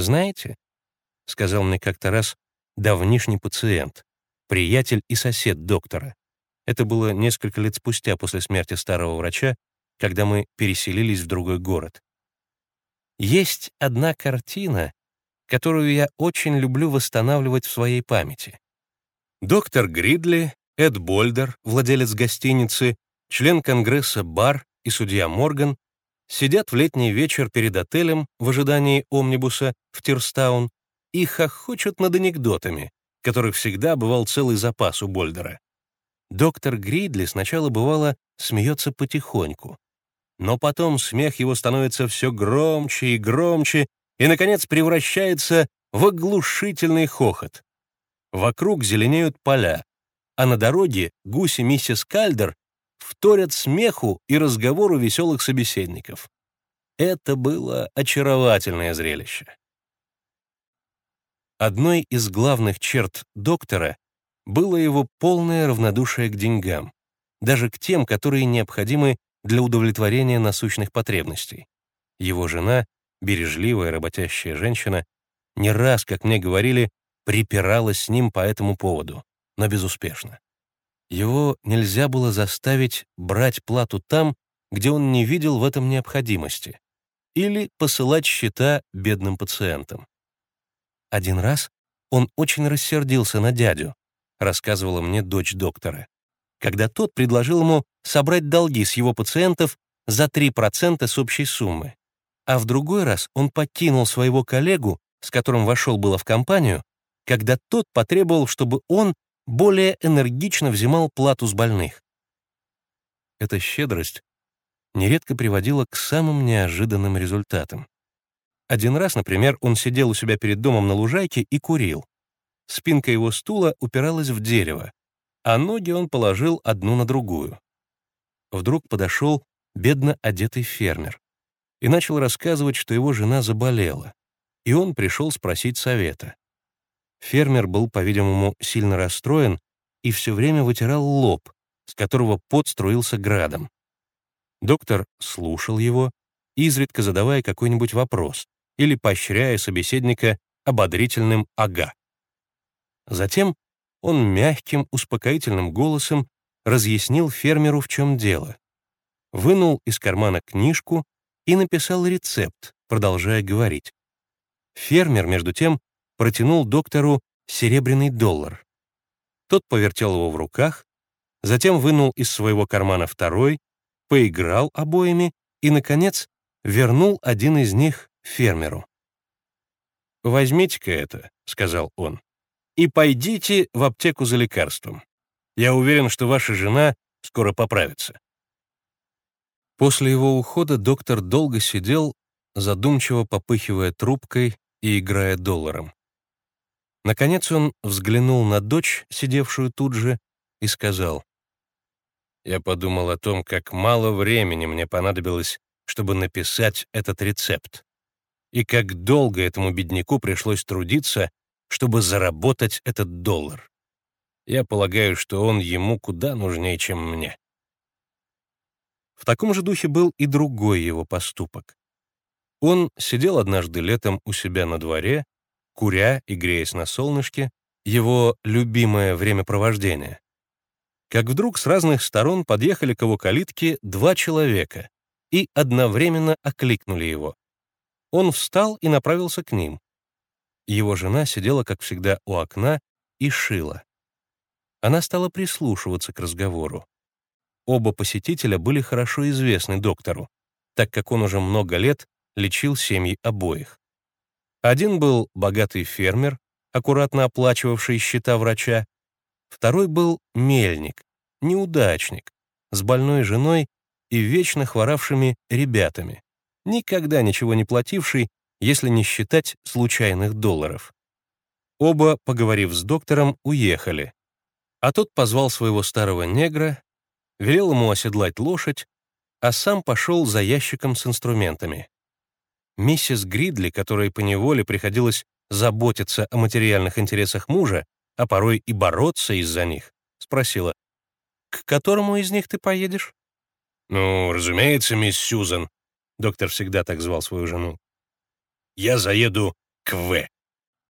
«Знаете», — сказал мне как-то раз давнишний пациент, приятель и сосед доктора. Это было несколько лет спустя после смерти старого врача, когда мы переселились в другой город. Есть одна картина, которую я очень люблю восстанавливать в своей памяти. Доктор Гридли, Эд Больдер, владелец гостиницы, член Конгресса Бар и судья Морган сидят в летний вечер перед отелем в ожидании омнибуса в Тирстаун и хохочут над анекдотами, которых всегда бывал целый запас у Больдера. Доктор Гридли сначала бывало смеется потихоньку, но потом смех его становится все громче и громче и, наконец, превращается в оглушительный хохот. Вокруг зеленеют поля, а на дороге гуси миссис Кальдер вторят смеху и разговору веселых собеседников. Это было очаровательное зрелище. Одной из главных черт доктора было его полное равнодушие к деньгам, даже к тем, которые необходимы для удовлетворения насущных потребностей. Его жена, бережливая работящая женщина, не раз, как мне говорили, припиралась с ним по этому поводу, но безуспешно. Его нельзя было заставить брать плату там, где он не видел в этом необходимости, или посылать счета бедным пациентам. Один раз он очень рассердился на дядю, рассказывала мне дочь доктора когда тот предложил ему собрать долги с его пациентов за 3% с общей суммы. А в другой раз он покинул своего коллегу, с которым вошел было в компанию, когда тот потребовал, чтобы он более энергично взимал плату с больных. Эта щедрость нередко приводила к самым неожиданным результатам. Один раз, например, он сидел у себя перед домом на лужайке и курил. Спинка его стула упиралась в дерево, а ноги он положил одну на другую. Вдруг подошел бедно одетый фермер и начал рассказывать, что его жена заболела, и он пришел спросить совета. Фермер был, по-видимому, сильно расстроен и все время вытирал лоб, с которого пот струился градом. Доктор слушал его, изредка задавая какой-нибудь вопрос или поощряя собеседника ободрительным «ага». Затем он мягким, успокоительным голосом разъяснил фермеру, в чем дело. Вынул из кармана книжку и написал рецепт, продолжая говорить. Фермер, между тем, протянул доктору серебряный доллар. Тот повертел его в руках, затем вынул из своего кармана второй, поиграл обоими и, наконец, вернул один из них фермеру. «Возьмите-ка это», — сказал он и пойдите в аптеку за лекарством. Я уверен, что ваша жена скоро поправится». После его ухода доктор долго сидел, задумчиво попыхивая трубкой и играя долларом. Наконец он взглянул на дочь, сидевшую тут же, и сказал, «Я подумал о том, как мало времени мне понадобилось, чтобы написать этот рецепт, и как долго этому бедняку пришлось трудиться, чтобы заработать этот доллар. Я полагаю, что он ему куда нужнее, чем мне. В таком же духе был и другой его поступок. Он сидел однажды летом у себя на дворе, куря и греясь на солнышке, его любимое времяпровождение. Как вдруг с разных сторон подъехали к его калитке два человека и одновременно окликнули его. Он встал и направился к ним. Его жена сидела, как всегда, у окна и шила. Она стала прислушиваться к разговору. Оба посетителя были хорошо известны доктору, так как он уже много лет лечил семьи обоих. Один был богатый фермер, аккуратно оплачивавший счета врача, второй был мельник, неудачник, с больной женой и вечно хворавшими ребятами, никогда ничего не плативший если не считать случайных долларов. Оба, поговорив с доктором, уехали, а тот позвал своего старого негра, велел ему оседлать лошадь, а сам пошел за ящиком с инструментами. Миссис Гридли, которой поневоле приходилось заботиться о материальных интересах мужа, а порой и бороться из-за них, спросила, «К которому из них ты поедешь?» «Ну, разумеется, мисс Сьюзан», доктор всегда так звал свою жену, я заеду к буквы.